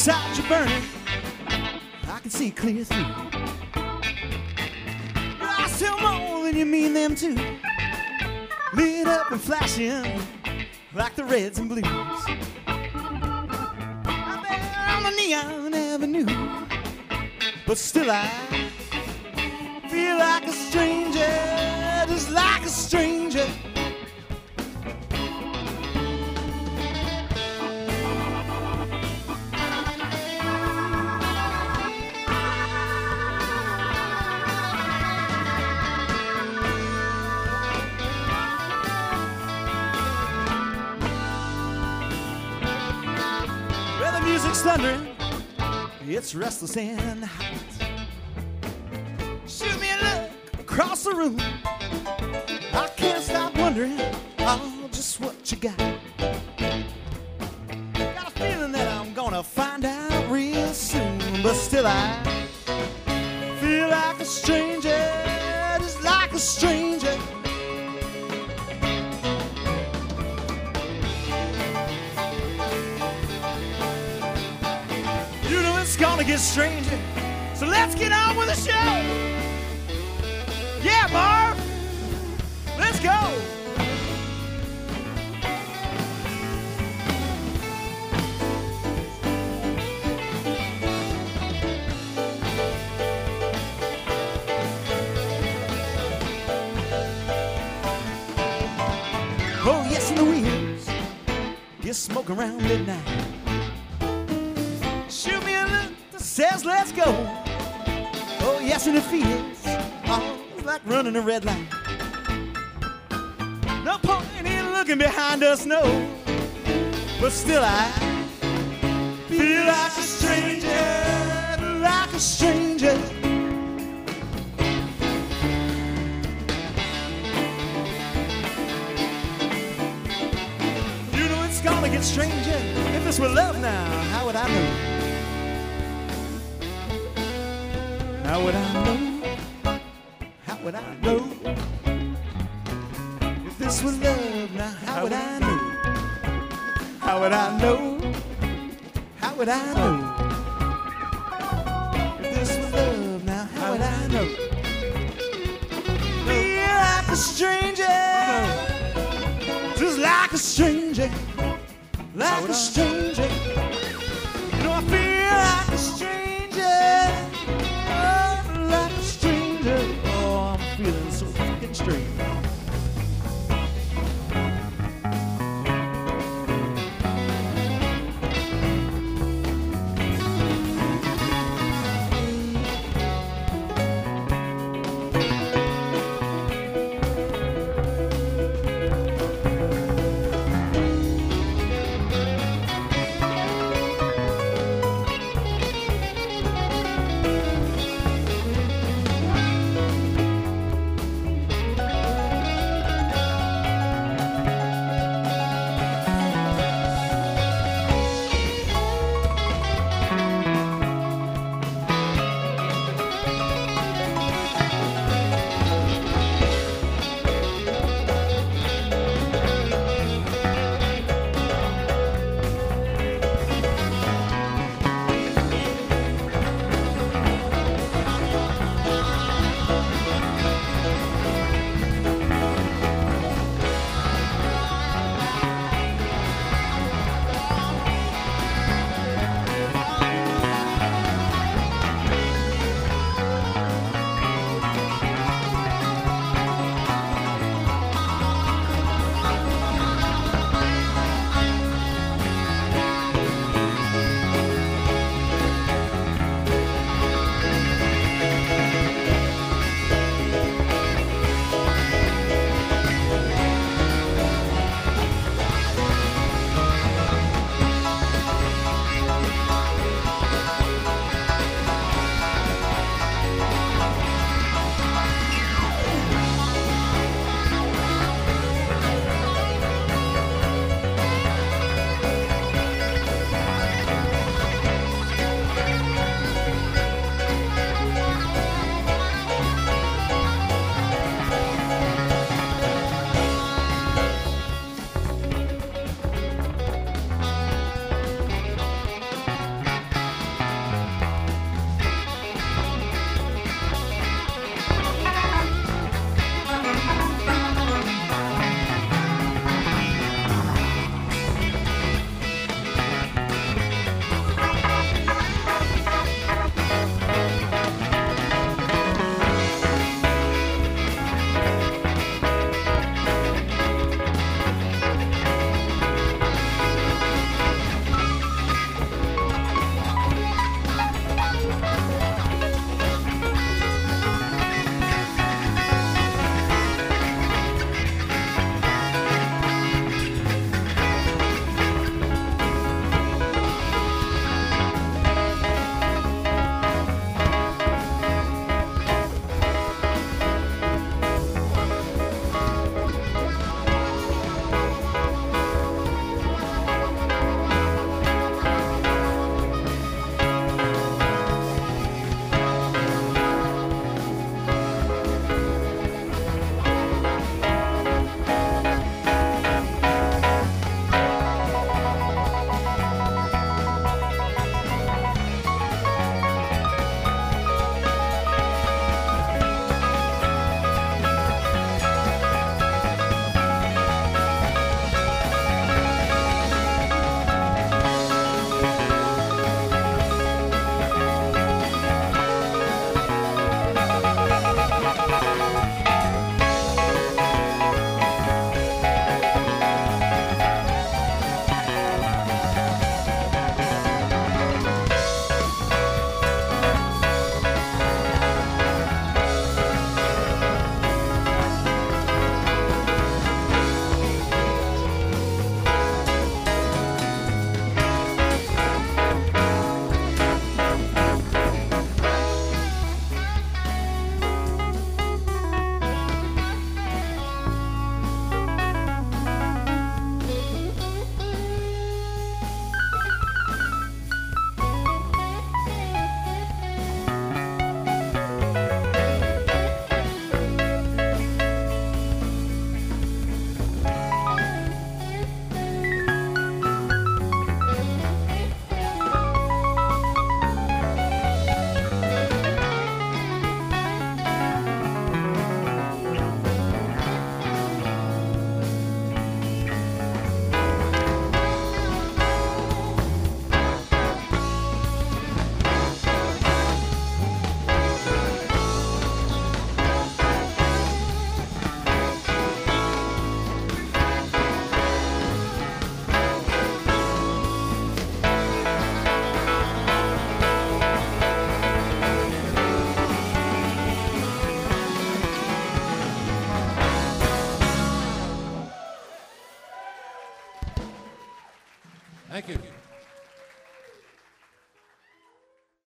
inside you burning. I can see clear through. I still more than you mean them too. Lit up and flashing like the reds and blues. Out there on the neon avenue. But still I feel like a stranger, just like a stranger. Music's thundering, it's restless and hot. Shoot me a look across the room. I can't stop wondering, oh, just what you got. Get stranger. So let's get on with the show. Yeah, Marv. Let's go. Oh, yes, and the wheels get smoke around midnight. That let's go. Oh, yes, and it feels oh, like running a red light. No point in looking behind us, no. But still, I feel like a stranger, like a stranger. You know it's gonna get stranger. If this were love now, how would I know? How would I know? How would I know? If this were love now, how would I know? How would I know? How would I know? If this were love now, how would I know? Feel like a stranger just like a stranger, like a stranger.